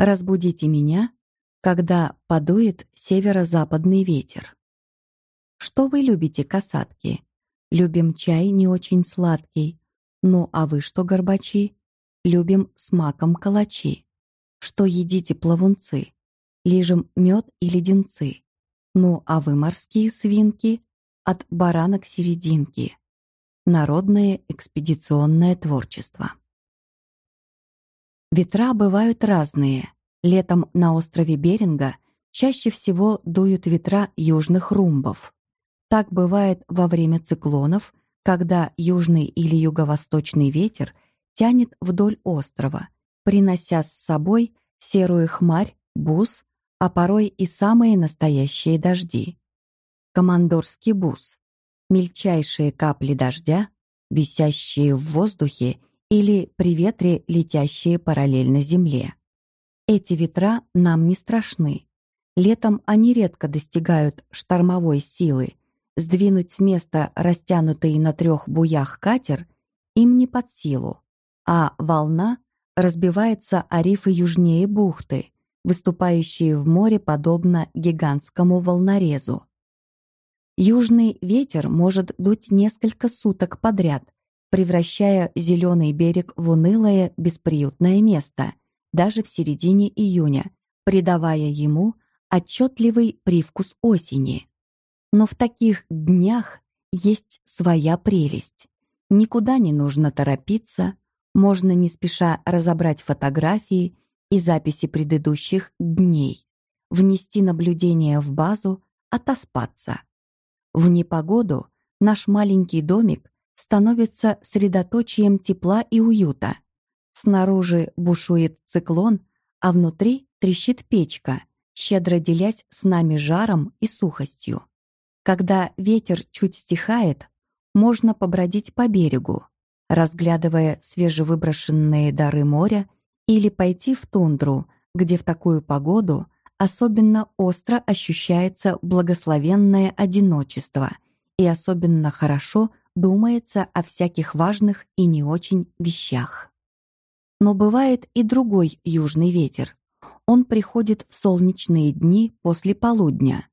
Разбудите меня, когда подует северо-западный ветер. Что вы любите, касатки? Любим чай не очень сладкий. Ну, а вы что, горбачи? Любим с маком калачи. Что едите, плавунцы? Лижем мед и леденцы. Ну, а вы, морские свинки, от барана к серединке. Народное экспедиционное творчество. Ветра бывают разные. Летом на острове Беринга чаще всего дуют ветра южных румбов. Так бывает во время циклонов, когда южный или юго-восточный ветер тянет вдоль острова, принося с собой серую хмарь, бус, а порой и самые настоящие дожди. Командорский бус — мельчайшие капли дождя, висящие в воздухе или при ветре летящие параллельно земле. Эти ветра нам не страшны. Летом они редко достигают штормовой силы. Сдвинуть с места растянутый на трех буях катер им не под силу, а волна разбивается о рифы южнее бухты, выступающие в море подобно гигантскому волнорезу. Южный ветер может дуть несколько суток подряд, превращая зеленый берег в унылое, бесприютное место, даже в середине июня, придавая ему отчетливый привкус осени. Но в таких днях есть своя прелесть. Никуда не нужно торопиться, можно не спеша разобрать фотографии и записи предыдущих дней, внести наблюдения в базу, отоспаться. В непогоду наш маленький домик становится средоточием тепла и уюта. Снаружи бушует циклон, а внутри трещит печка, щедро делясь с нами жаром и сухостью. Когда ветер чуть стихает, можно побродить по берегу, разглядывая свежевыброшенные дары моря или пойти в тундру, где в такую погоду особенно остро ощущается благословенное одиночество и особенно хорошо думается о всяких важных и не очень вещах. Но бывает и другой южный ветер. Он приходит в солнечные дни после полудня.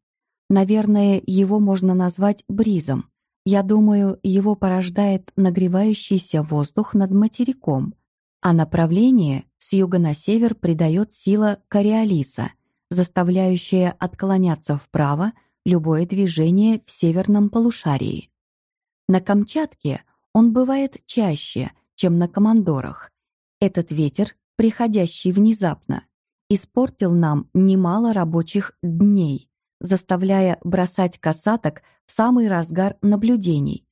Наверное, его можно назвать бризом. Я думаю, его порождает нагревающийся воздух над материком, а направление с юга на север придает сила Кориолиса, заставляющая отклоняться вправо любое движение в северном полушарии. На Камчатке он бывает чаще, чем на Командорах. Этот ветер, приходящий внезапно, испортил нам немало рабочих дней, заставляя бросать касаток в самый разгар наблюдений.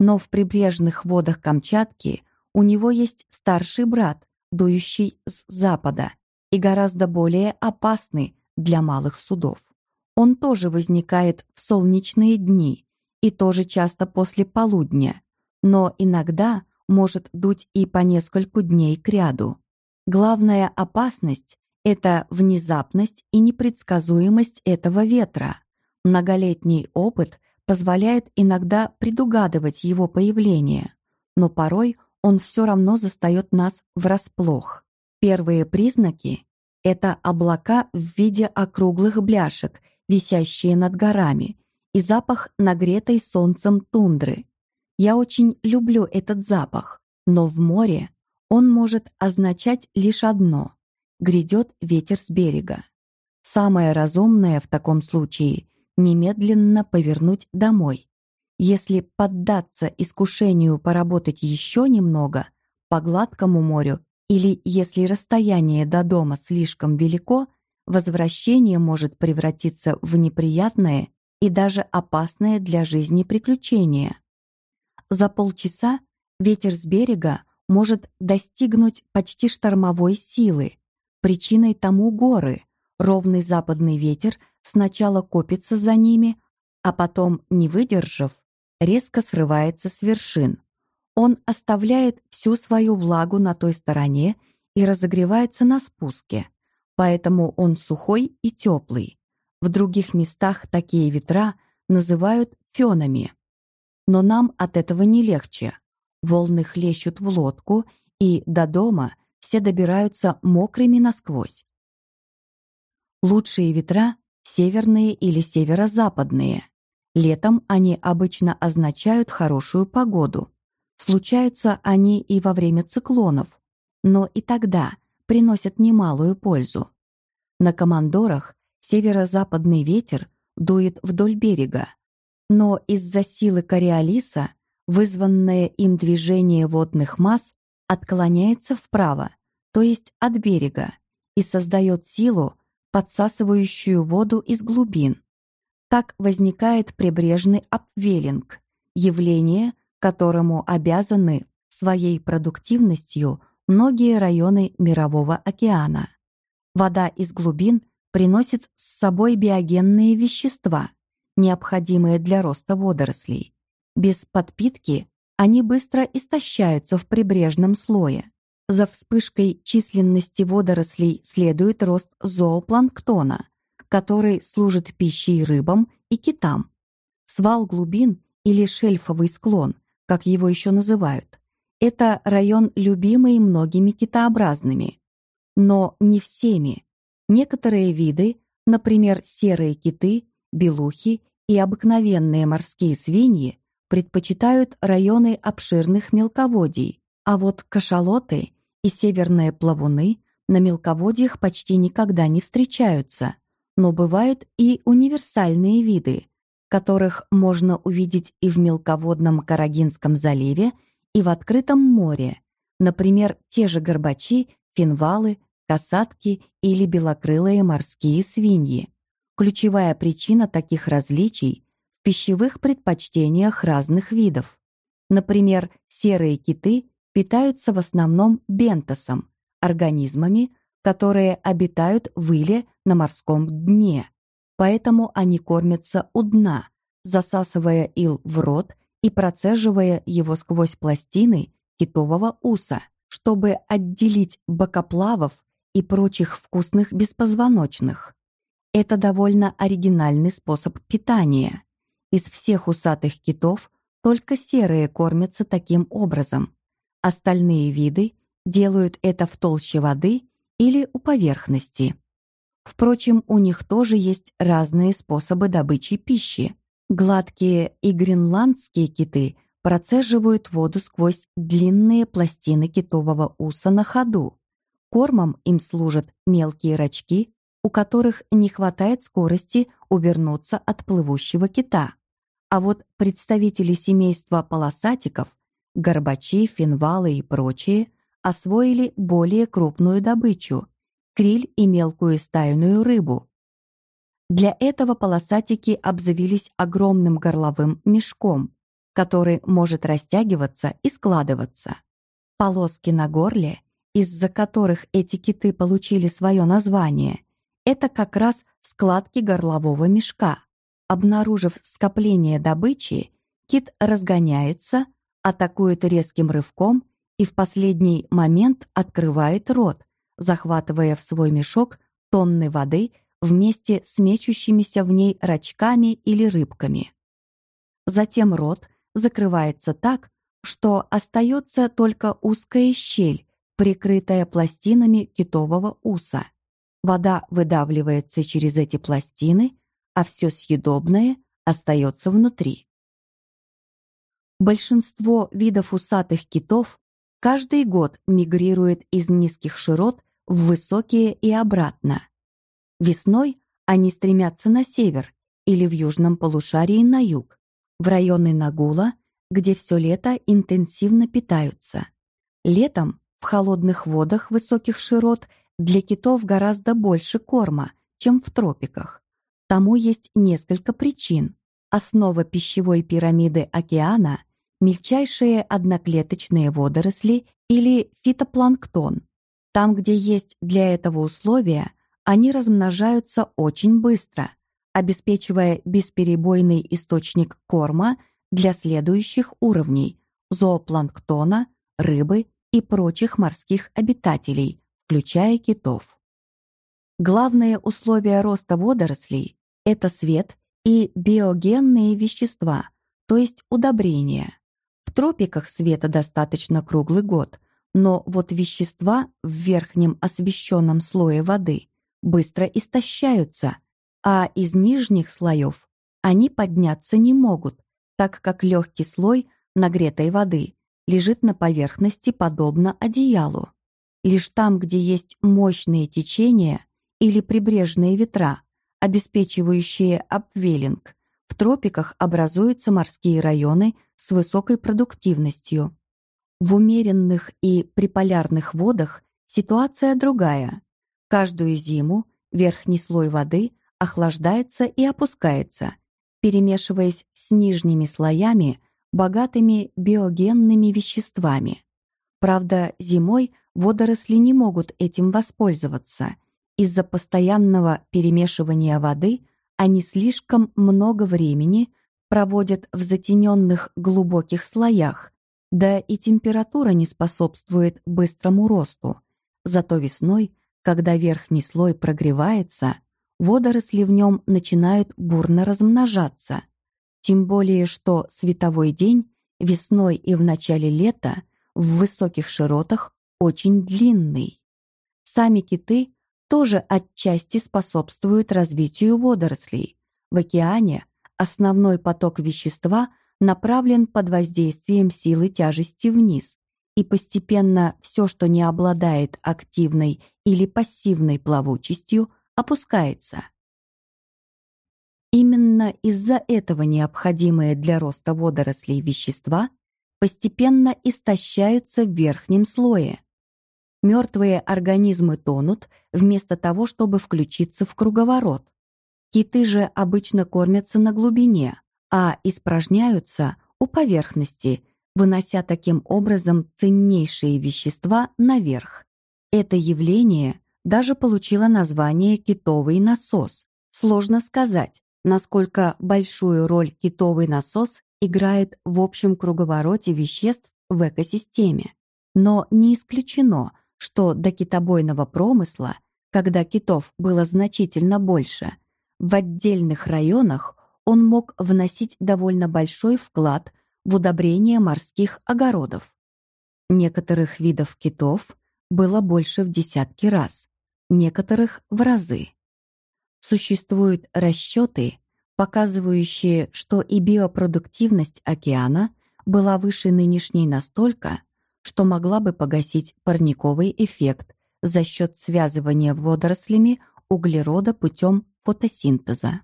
Но в прибрежных водах Камчатки у него есть старший брат, дующий с запада, и гораздо более опасный для малых судов. Он тоже возникает в солнечные дни и тоже часто после полудня, но иногда может дуть и по нескольку дней кряду. Главная опасность — это внезапность и непредсказуемость этого ветра. Многолетний опыт позволяет иногда предугадывать его появление, но порой он все равно застает нас врасплох. Первые признаки — это облака в виде округлых бляшек, висящие над горами, и запах нагретой солнцем тундры. Я очень люблю этот запах, но в море он может означать лишь одно — грядет ветер с берега. Самое разумное в таком случае — немедленно повернуть домой. Если поддаться искушению поработать еще немного по гладкому морю или если расстояние до дома слишком велико, возвращение может превратиться в неприятное и даже опасное для жизни приключение. За полчаса ветер с берега может достигнуть почти штормовой силы. Причиной тому горы. Ровный западный ветер сначала копится за ними, а потом, не выдержав, резко срывается с вершин. Он оставляет всю свою влагу на той стороне и разогревается на спуске, поэтому он сухой и теплый. В других местах такие ветра называют фенами. Но нам от этого не легче. Волны хлещут в лодку, и до дома все добираются мокрыми насквозь. Лучшие ветра – северные или северо-западные. Летом они обычно означают хорошую погоду. Случаются они и во время циклонов, но и тогда приносят немалую пользу. На командорах северо-западный ветер дует вдоль берега, но из-за силы Кориолиса, вызванное им движение водных масс, отклоняется вправо, то есть от берега, и создает силу, подсасывающую воду из глубин. Так возникает прибрежный апвелинг, явление, которому обязаны своей продуктивностью многие районы Мирового океана. Вода из глубин приносит с собой биогенные вещества, необходимые для роста водорослей. Без подпитки они быстро истощаются в прибрежном слое. За вспышкой численности водорослей следует рост зоопланктона, который служит пищей рыбам и китам. Свал глубин или шельфовый склон, как его еще называют, это район, любимый многими китообразными. Но не всеми. Некоторые виды, например, серые киты, белухи и обыкновенные морские свиньи, предпочитают районы обширных мелководий, а вот кашалоты и северные плавуны на мелководьях почти никогда не встречаются, но бывают и универсальные виды, которых можно увидеть и в мелководном Карагинском заливе, и в открытом море, например, те же горбачи, финвалы, касатки или белокрылые морские свиньи. Ключевая причина таких различий в пищевых предпочтениях разных видов. Например, серые киты питаются в основном бентосом, организмами, которые обитают в иле на морском дне. Поэтому они кормятся у дна, засасывая ил в рот и процеживая его сквозь пластины китового уса, чтобы отделить бокоплавов и прочих вкусных беспозвоночных. Это довольно оригинальный способ питания. Из всех усатых китов только серые кормятся таким образом. Остальные виды делают это в толще воды или у поверхности. Впрочем, у них тоже есть разные способы добычи пищи. Гладкие и гренландские киты процеживают воду сквозь длинные пластины китового уса на ходу. Кормом им служат мелкие рачки, у которых не хватает скорости увернуться от плывущего кита. А вот представители семейства полосатиков Горбачи, финвалы и прочие освоили более крупную добычу – криль и мелкую стайную рыбу. Для этого полосатики обзавелись огромным горловым мешком, который может растягиваться и складываться. Полоски на горле, из-за которых эти киты получили свое название, это как раз складки горлового мешка. Обнаружив скопление добычи, кит разгоняется, атакует резким рывком и в последний момент открывает рот, захватывая в свой мешок тонны воды вместе с мечущимися в ней рачками или рыбками. Затем рот закрывается так, что остается только узкая щель, прикрытая пластинами китового уса. Вода выдавливается через эти пластины, а все съедобное остается внутри. Большинство видов усатых китов каждый год мигрирует из низких широт в высокие и обратно. Весной они стремятся на север или в южном полушарии на юг, в районы Нагула, где все лето интенсивно питаются. Летом в холодных водах высоких широт для китов гораздо больше корма, чем в тропиках. Тому есть несколько причин. Основа пищевой пирамиды океана – мельчайшие одноклеточные водоросли или фитопланктон. Там, где есть для этого условия, они размножаются очень быстро, обеспечивая бесперебойный источник корма для следующих уровней зоопланктона, рыбы и прочих морских обитателей, включая китов. Главные условия роста водорослей – это свет и биогенные вещества, то есть удобрения. В тропиках света достаточно круглый год, но вот вещества в верхнем освещенном слое воды быстро истощаются, а из нижних слоев они подняться не могут, так как легкий слой нагретой воды лежит на поверхности подобно одеялу. Лишь там, где есть мощные течения или прибрежные ветра, обеспечивающие обвелинг, в тропиках образуются морские районы с высокой продуктивностью. В умеренных и приполярных водах ситуация другая. Каждую зиму верхний слой воды охлаждается и опускается, перемешиваясь с нижними слоями, богатыми биогенными веществами. Правда, зимой водоросли не могут этим воспользоваться. Из-за постоянного перемешивания воды они слишком много времени проводят в затененных глубоких слоях, да и температура не способствует быстрому росту. Зато весной, когда верхний слой прогревается, водоросли в нем начинают бурно размножаться. Тем более, что световой день весной и в начале лета в высоких широтах очень длинный. Сами киты тоже отчасти способствуют развитию водорослей. В океане основной поток вещества направлен под воздействием силы тяжести вниз, и постепенно все, что не обладает активной или пассивной плавучестью, опускается. Именно из-за этого необходимые для роста водорослей вещества постепенно истощаются в верхнем слое. Мертвые организмы тонут вместо того, чтобы включиться в круговорот. Киты же обычно кормятся на глубине, а испражняются у поверхности, вынося таким образом ценнейшие вещества наверх. Это явление даже получило название «китовый насос». Сложно сказать, насколько большую роль китовый насос играет в общем круговороте веществ в экосистеме. Но не исключено, что до китобойного промысла, когда китов было значительно больше, в отдельных районах он мог вносить довольно большой вклад в удобрение морских огородов. Некоторых видов китов было больше в десятки раз, некоторых в разы. Существуют расчеты, показывающие, что и биопродуктивность океана была выше нынешней настолько, что могла бы погасить парниковый эффект за счет связывания водорослями углерода путем фотосинтеза.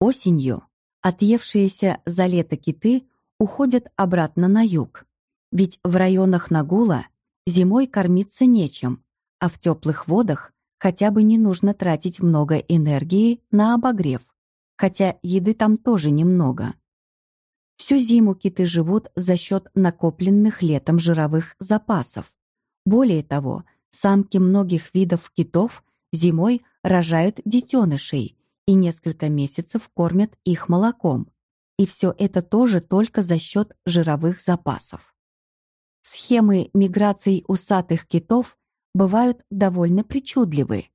Осенью отъевшиеся за лето киты уходят обратно на юг, ведь в районах Нагула зимой кормиться нечем, а в теплых водах хотя бы не нужно тратить много энергии на обогрев, хотя еды там тоже немного. Всю зиму киты живут за счет накопленных летом жировых запасов. Более того, самки многих видов китов зимой рожают детенышей и несколько месяцев кормят их молоком. И все это тоже только за счет жировых запасов. Схемы миграций усатых китов бывают довольно причудливы.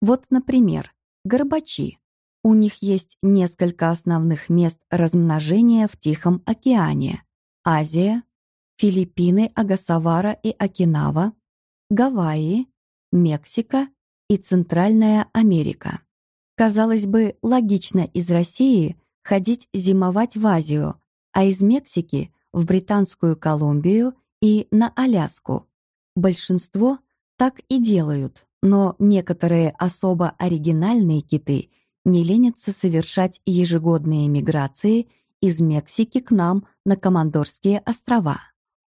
Вот, например, горбачи. У них есть несколько основных мест размножения в Тихом океане. Азия, Филиппины, Агасавара и Окинава, Гавайи, Мексика и Центральная Америка. Казалось бы, логично из России ходить зимовать в Азию, а из Мексики — в Британскую Колумбию и на Аляску. Большинство так и делают, но некоторые особо оригинальные киты не ленятся совершать ежегодные миграции из Мексики к нам на Командорские острова.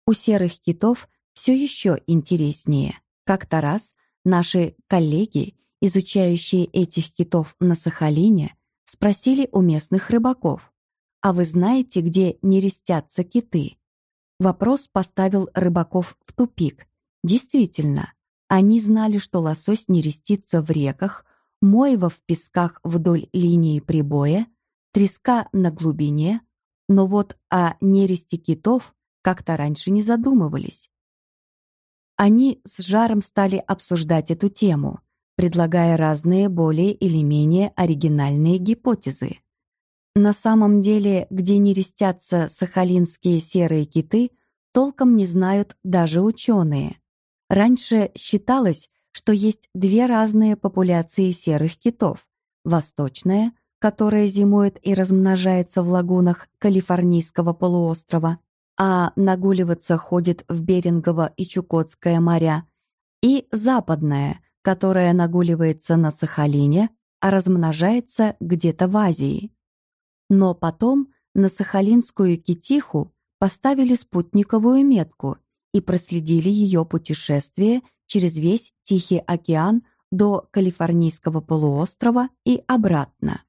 У серых китов все еще интереснее. Как-то раз наши коллеги, изучающие этих китов на Сахалине, спросили у местных рыбаков, «А вы знаете, где нерестятся киты?» Вопрос поставил рыбаков в тупик. Действительно, они знали, что лосось нерестится в реках, мойва в песках вдоль линии прибоя, треска на глубине, но вот о нересте китов как-то раньше не задумывались. Они с жаром стали обсуждать эту тему, предлагая разные более или менее оригинальные гипотезы. На самом деле, где нерестятся сахалинские серые киты, толком не знают даже ученые. Раньше считалось, что есть две разные популяции серых китов. Восточная, которая зимует и размножается в лагунах Калифорнийского полуострова, а нагуливаться ходит в Берингово и Чукотское моря, и западная, которая нагуливается на Сахалине, а размножается где-то в Азии. Но потом на сахалинскую китиху поставили спутниковую метку и проследили ее путешествие через весь Тихий океан до Калифорнийского полуострова и обратно.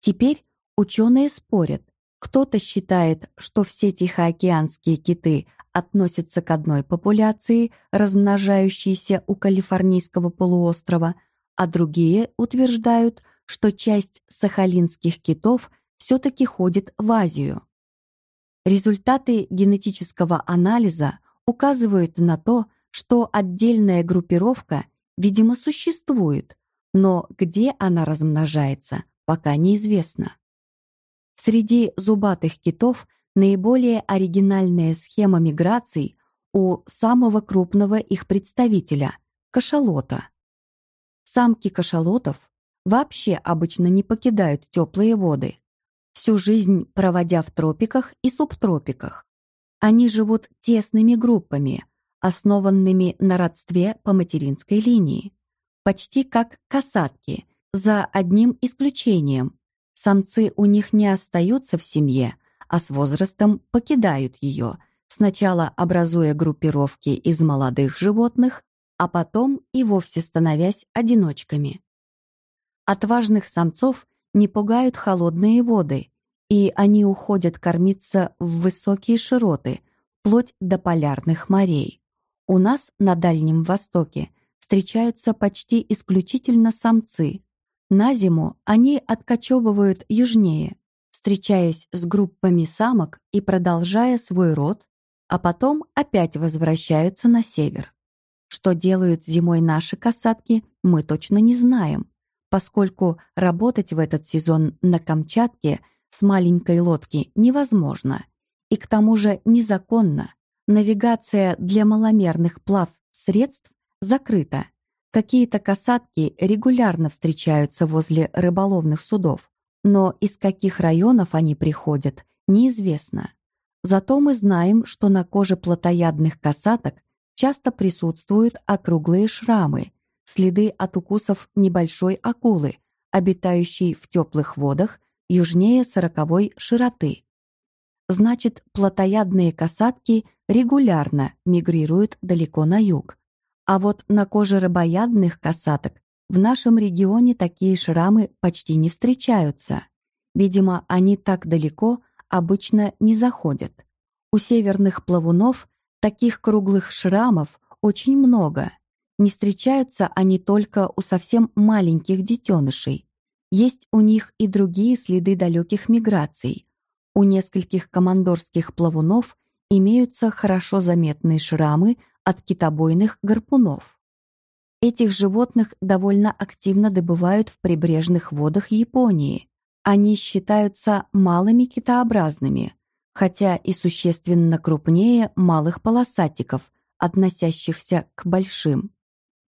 Теперь ученые спорят. Кто-то считает, что все тихоокеанские киты относятся к одной популяции, размножающейся у Калифорнийского полуострова, а другие утверждают, что часть сахалинских китов все-таки ходит в Азию. Результаты генетического анализа указывают на то, что отдельная группировка, видимо, существует, но где она размножается, пока неизвестно. Среди зубатых китов наиболее оригинальная схема миграций у самого крупного их представителя – кашалота. Самки кашалотов вообще обычно не покидают теплые воды, всю жизнь проводя в тропиках и субтропиках. Они живут тесными группами, основанными на родстве по материнской линии, почти как касатки, за одним исключением. Самцы у них не остаются в семье, а с возрастом покидают ее, сначала образуя группировки из молодых животных, а потом и вовсе становясь одиночками. Отважных самцов не пугают холодные воды, и они уходят кормиться в высокие широты, вплоть до полярных морей. У нас на Дальнем Востоке встречаются почти исключительно самцы. На зиму они откачевывают южнее, встречаясь с группами самок и продолжая свой род, а потом опять возвращаются на север. Что делают зимой наши касатки, мы точно не знаем, поскольку работать в этот сезон на Камчатке с маленькой лодки невозможно и к тому же незаконно, Навигация для маломерных плав средств закрыта. Какие-то касатки регулярно встречаются возле рыболовных судов, но из каких районов они приходят, неизвестно. Зато мы знаем, что на коже плотоядных касаток часто присутствуют округлые шрамы, следы от укусов небольшой акулы, обитающей в теплых водах южнее сороковой широты. Значит, плотоядные касатки регулярно мигрируют далеко на юг. А вот на коже рыбоядных касаток в нашем регионе такие шрамы почти не встречаются. Видимо, они так далеко обычно не заходят. У северных плавунов таких круглых шрамов очень много. Не встречаются они только у совсем маленьких детенышей. Есть у них и другие следы далеких миграций. У нескольких командорских плавунов имеются хорошо заметные шрамы от китобойных гарпунов. Этих животных довольно активно добывают в прибрежных водах Японии. Они считаются малыми китообразными, хотя и существенно крупнее малых полосатиков, относящихся к большим.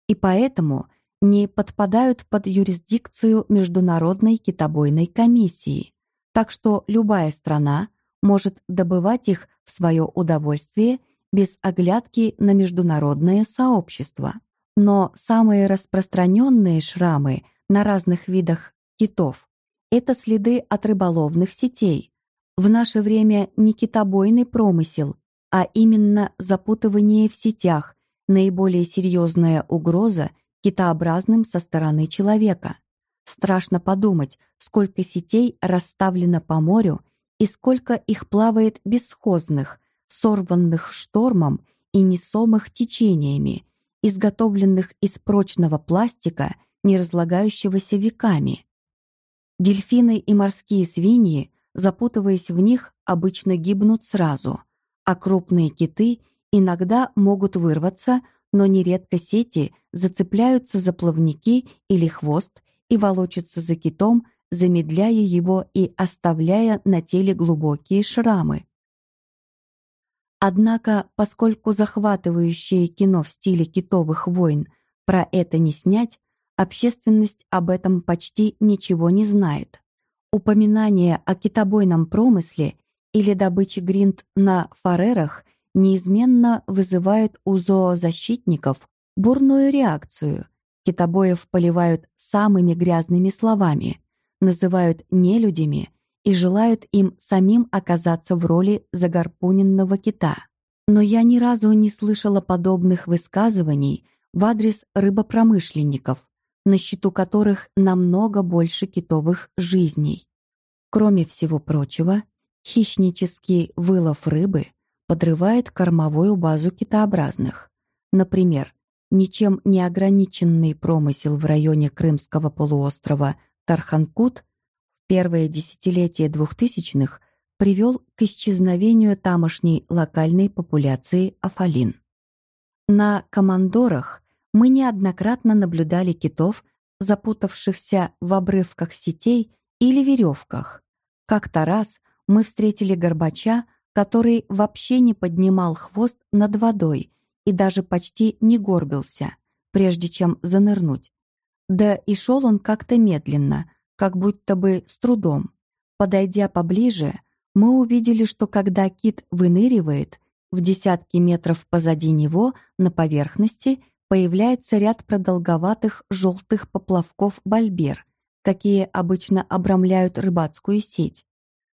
И поэтому не подпадают под юрисдикцию Международной китобойной комиссии. Так что любая страна может добывать их в свое удовольствие без оглядки на международное сообщество. Но самые распространенные шрамы на разных видах китов – это следы от рыболовных сетей. В наше время не китобойный промысел, а именно запутывание в сетях – наиболее серьезная угроза китообразным со стороны человека. Страшно подумать, сколько сетей расставлено по морю и сколько их плавает бесхозных, сорванных штормом и несомых течениями, изготовленных из прочного пластика, не разлагающегося веками. Дельфины и морские свиньи, запутываясь в них, обычно гибнут сразу, а крупные киты иногда могут вырваться, но нередко сети зацепляются за плавники или хвост и волочатся за китом, замедляя его и оставляя на теле глубокие шрамы. Однако, поскольку захватывающее кино в стиле китовых войн Про это не снять, общественность об этом почти ничего не знает. Упоминание о китобойном промысле или добыче гринд на фарерах неизменно вызывает у зоозащитников бурную реакцию. Китобоев поливают самыми грязными словами, называют нелюдями и желают им самим оказаться в роли загорпуненного кита. Но я ни разу не слышала подобных высказываний в адрес рыбопромышленников, на счету которых намного больше китовых жизней. Кроме всего прочего, хищнический вылов рыбы подрывает кормовую базу китообразных. Например, ничем не ограниченный промысел в районе Крымского полуострова Тарханкут в первое десятилетие двухтысячных привел к исчезновению тамошней локальной популяции афалин. На командорах мы неоднократно наблюдали китов, запутавшихся в обрывках сетей или веревках. Как-то раз мы встретили горбача, который вообще не поднимал хвост над водой и даже почти не горбился, прежде чем занырнуть. Да и шел он как-то медленно, как будто бы с трудом. Подойдя поближе, мы увидели, что когда кит выныривает, в десятки метров позади него на поверхности появляется ряд продолговатых желтых поплавков бальбер, какие обычно обрамляют рыбацкую сеть.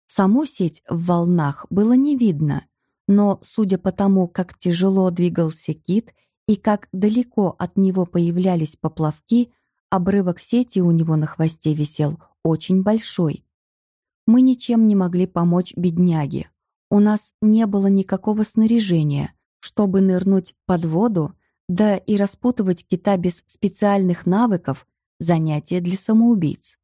Саму сеть в волнах было не видно, но, судя по тому, как тяжело двигался кит и как далеко от него появлялись поплавки, обрывок сети у него на хвосте висел очень большой. Мы ничем не могли помочь бедняге. У нас не было никакого снаряжения, чтобы нырнуть под воду да и распутывать кита без специальных навыков — занятие для самоубийц.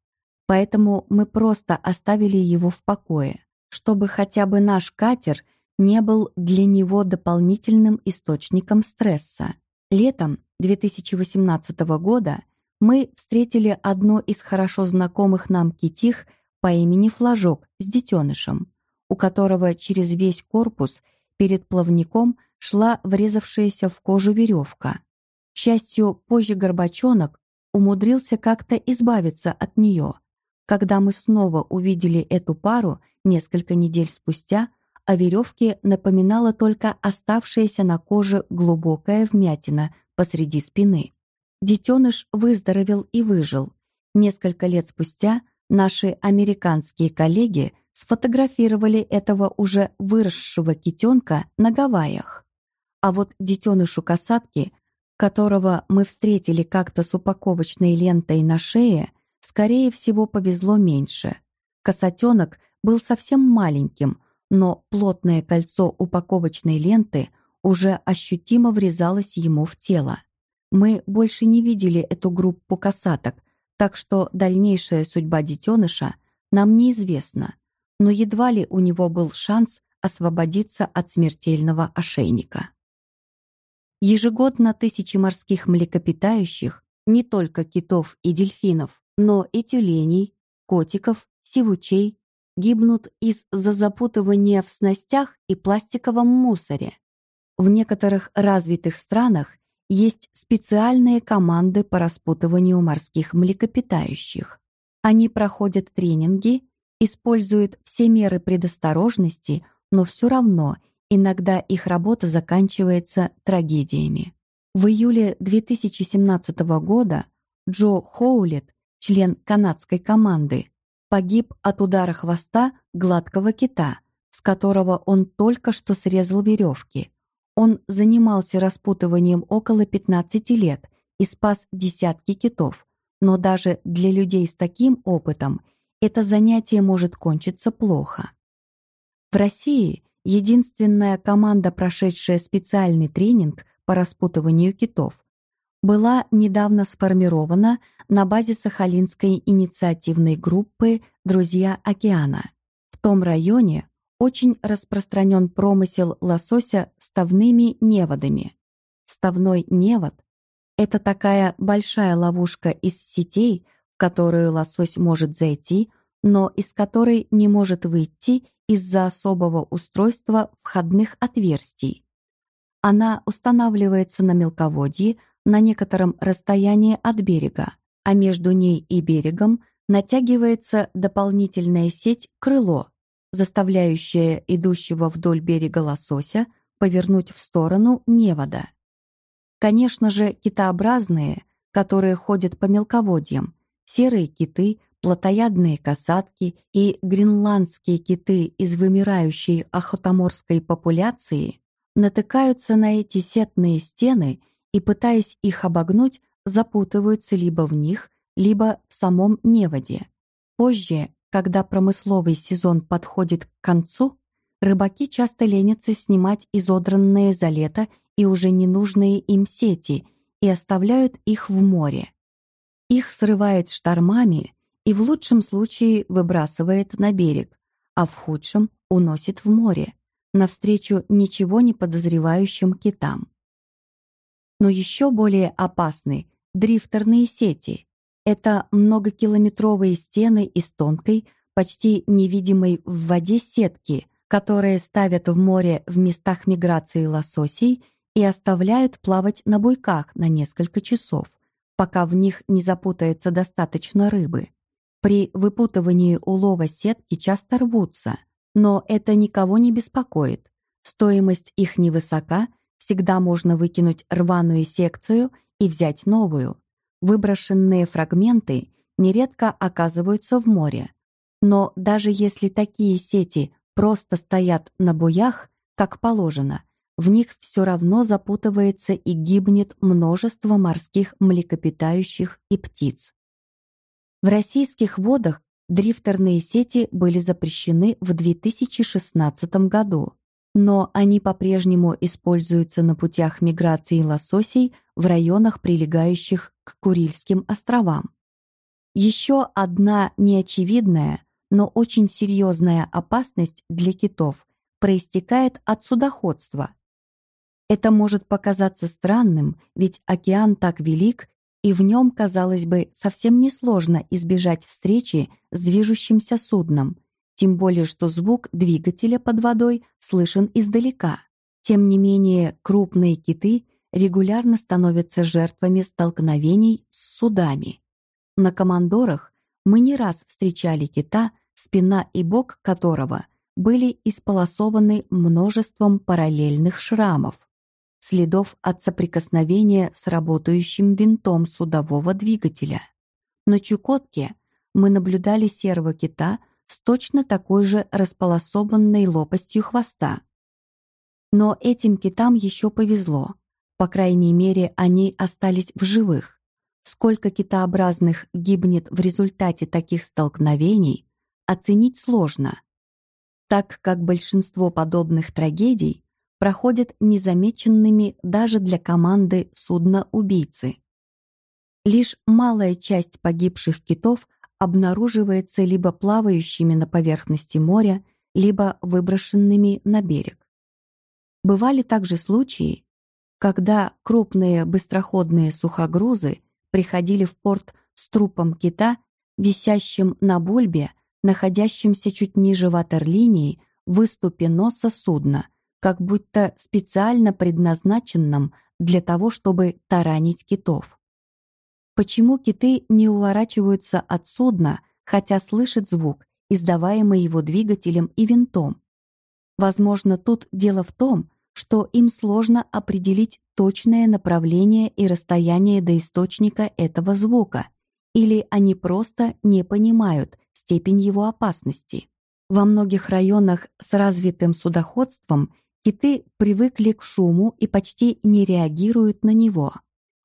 Поэтому мы просто оставили его в покое, чтобы хотя бы наш катер не был для него дополнительным источником стресса. Летом 2018 года мы встретили одно из хорошо знакомых нам китих по имени Флажок с детенышем, у которого через весь корпус перед плавником шла врезавшаяся в кожу веревка. К счастью, позже Горбачонок умудрился как-то избавиться от нее. Когда мы снова увидели эту пару несколько недель спустя, о веревке напоминала только оставшаяся на коже глубокая вмятина посреди спины. Детеныш выздоровел и выжил. Несколько лет спустя наши американские коллеги сфотографировали этого уже выросшего китенка на Гавайях. А вот детенышу касатки, которого мы встретили как-то с упаковочной лентой на шее, скорее всего, повезло меньше. Косатенок был совсем маленьким, но плотное кольцо упаковочной ленты уже ощутимо врезалось ему в тело. Мы больше не видели эту группу касаток, так что дальнейшая судьба детеныша нам неизвестна, но едва ли у него был шанс освободиться от смертельного ошейника. Ежегодно тысячи морских млекопитающих, не только китов и дельфинов, но и тюленей, котиков, сивучей, гибнут из-за запутывания в снастях и пластиковом мусоре. В некоторых развитых странах есть специальные команды по распутыванию морских млекопитающих. Они проходят тренинги, используют все меры предосторожности, но все равно Иногда их работа заканчивается трагедиями. В июле 2017 года Джо Хоулет, член канадской команды, погиб от удара хвоста гладкого кита, с которого он только что срезал веревки. Он занимался распутыванием около 15 лет и спас десятки китов, но даже для людей с таким опытом это занятие может кончиться плохо. В России единственная команда, прошедшая специальный тренинг по распутыванию китов, была недавно сформирована на базе Сахалинской инициативной группы «Друзья океана». В том районе очень распространен промысел лосося ставными неводами. Ставной невод — это такая большая ловушка из сетей, в которую лосось может зайти, но из которой не может выйти из-за особого устройства входных отверстий. Она устанавливается на мелководье, на некотором расстоянии от берега, а между ней и берегом натягивается дополнительная сеть крыло, заставляющая идущего вдоль берега лосося повернуть в сторону невода. Конечно же, китообразные, которые ходят по мелководьям, серые киты, плотоядные касатки и гренландские киты из вымирающей охотоморской популяции натыкаются на эти сетные стены и, пытаясь их обогнуть, запутываются либо в них, либо в самом неводе. Позже, когда промысловый сезон подходит к концу, рыбаки часто ленятся снимать изодранные за лето и уже ненужные им сети и оставляют их в море. Их срывает штормами и в лучшем случае выбрасывает на берег, а в худшем уносит в море, навстречу ничего не подозревающим китам. Но еще более опасны дрифтерные сети. Это многокилометровые стены из тонкой, почти невидимой в воде сетки, которые ставят в море в местах миграции лососей и оставляют плавать на буйках на несколько часов, пока в них не запутается достаточно рыбы. При выпутывании улова сетки часто рвутся, но это никого не беспокоит. Стоимость их невысока, всегда можно выкинуть рваную секцию и взять новую. Выброшенные фрагменты нередко оказываются в море. Но даже если такие сети просто стоят на буях, как положено, в них все равно запутывается и гибнет множество морских млекопитающих и птиц. В российских водах дрифтерные сети были запрещены в 2016 году, но они по-прежнему используются на путях миграции лососей в районах, прилегающих к Курильским островам. Еще одна неочевидная, но очень серьезная опасность для китов проистекает от судоходства, это может показаться странным, ведь океан так велик, и в нем, казалось бы, совсем несложно избежать встречи с движущимся судном, тем более что звук двигателя под водой слышен издалека. Тем не менее, крупные киты регулярно становятся жертвами столкновений с судами. На командорах мы не раз встречали кита, спина и бок которого были исполосованы множеством параллельных шрамов следов от соприкосновения с работающим винтом судового двигателя. На Чукотке мы наблюдали серого кита с точно такой же располосованной лопастью хвоста. Но этим китам еще повезло. По крайней мере, они остались в живых. Сколько китообразных гибнет в результате таких столкновений, оценить сложно, так как большинство подобных трагедий проходят незамеченными даже для команды судна-убийцы. Лишь малая часть погибших китов обнаруживается либо плавающими на поверхности моря, либо выброшенными на берег. Бывали также случаи, когда крупные быстроходные сухогрузы приходили в порт с трупом кита, висящим на бульбе, находящимся чуть ниже ватерлинии, в выступе носа судна, как будто специально предназначенном для того, чтобы таранить китов. Почему киты не уворачиваются от судна, хотя слышат звук, издаваемый его двигателем и винтом? Возможно, тут дело в том, что им сложно определить точное направление и расстояние до источника этого звука, или они просто не понимают степень его опасности. Во многих районах с развитым судоходством Киты привыкли к шуму и почти не реагируют на него.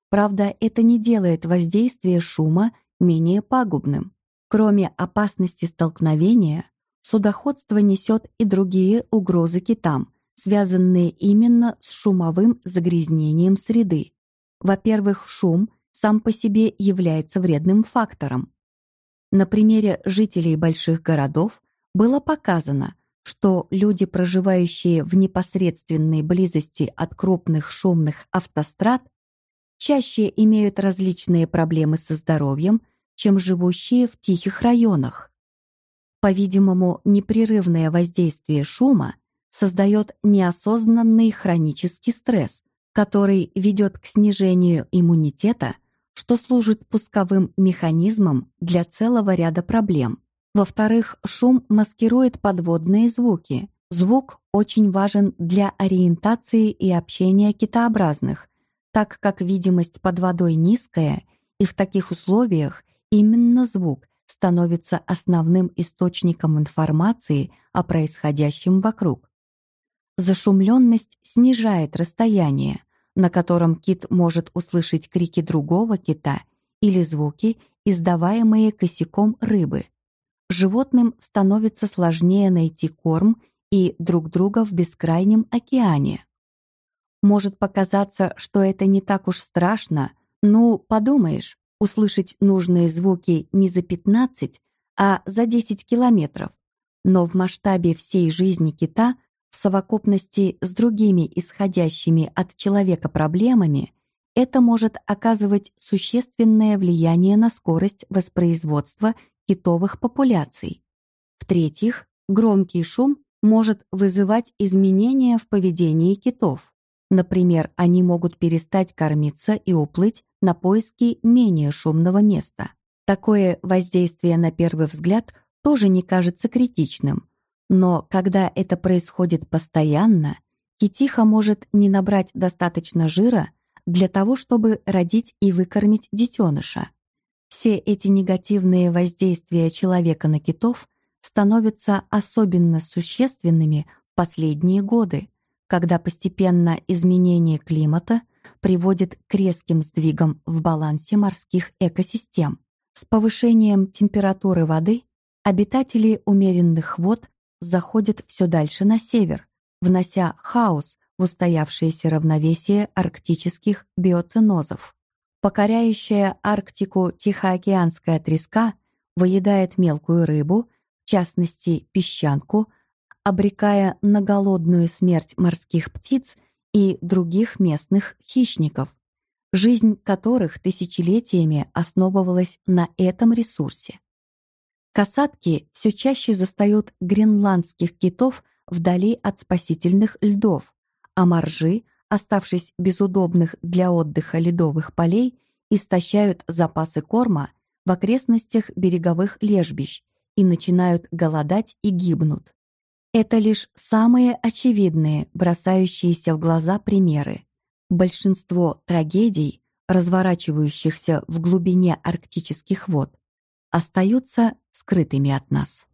Правда, это не делает воздействие шума менее пагубным. Кроме опасности столкновения, судоходство несет и другие угрозы китам, связанные именно с шумовым загрязнением среды. Во-первых, шум сам по себе является вредным фактором. На примере жителей больших городов было показано, что люди, проживающие в непосредственной близости от крупных шумных автострад, чаще имеют различные проблемы со здоровьем, чем живущие в тихих районах. По-видимому, непрерывное воздействие шума создает неосознанный хронический стресс, который ведет к снижению иммунитета, что служит пусковым механизмом для целого ряда проблем. Во-вторых, шум маскирует подводные звуки. Звук очень важен для ориентации и общения китообразных, так как видимость под водой низкая, и в таких условиях именно звук становится основным источником информации о происходящем вокруг. Зашумленность снижает расстояние, на котором кит может услышать крики другого кита или звуки, издаваемые косяком рыбы. Животным становится сложнее найти корм и друг друга в бескрайнем океане. Может показаться, что это не так уж страшно, ну, подумаешь, услышать нужные звуки не за 15, а за 10 километров. Но в масштабе всей жизни кита, в совокупности с другими исходящими от человека проблемами, это может оказывать существенное влияние на скорость воспроизводства китовых популяций. В-третьих, громкий шум может вызывать изменения в поведении китов. Например, они могут перестать кормиться и уплыть на поиски менее шумного места. Такое воздействие на первый взгляд тоже не кажется критичным, но когда это происходит постоянно, китиха может не набрать достаточно жира для того, чтобы родить и выкормить детеныша. Все эти негативные воздействия человека на китов становятся особенно существенными в последние годы, когда постепенно изменение климата приводит к резким сдвигам в балансе морских экосистем. С повышением температуры воды обитатели умеренных вод заходят все дальше на север, внося хаос в устоявшееся равновесие арктических биоценозов. Покоряющая Арктику Тихоокеанская треска выедает мелкую рыбу, в частности песчанку, обрекая на голодную смерть морских птиц и других местных хищников, жизнь которых тысячелетиями основывалась на этом ресурсе. Касатки все чаще застают гренландских китов вдали от спасительных льдов, а моржи, оставшись без удобных для отдыха ледовых полей, истощают запасы корма в окрестностях береговых лежбищ и начинают голодать и гибнут. Это лишь самые очевидные, бросающиеся в глаза примеры. Большинство трагедий, разворачивающихся в глубине арктических вод, остаются скрытыми от нас.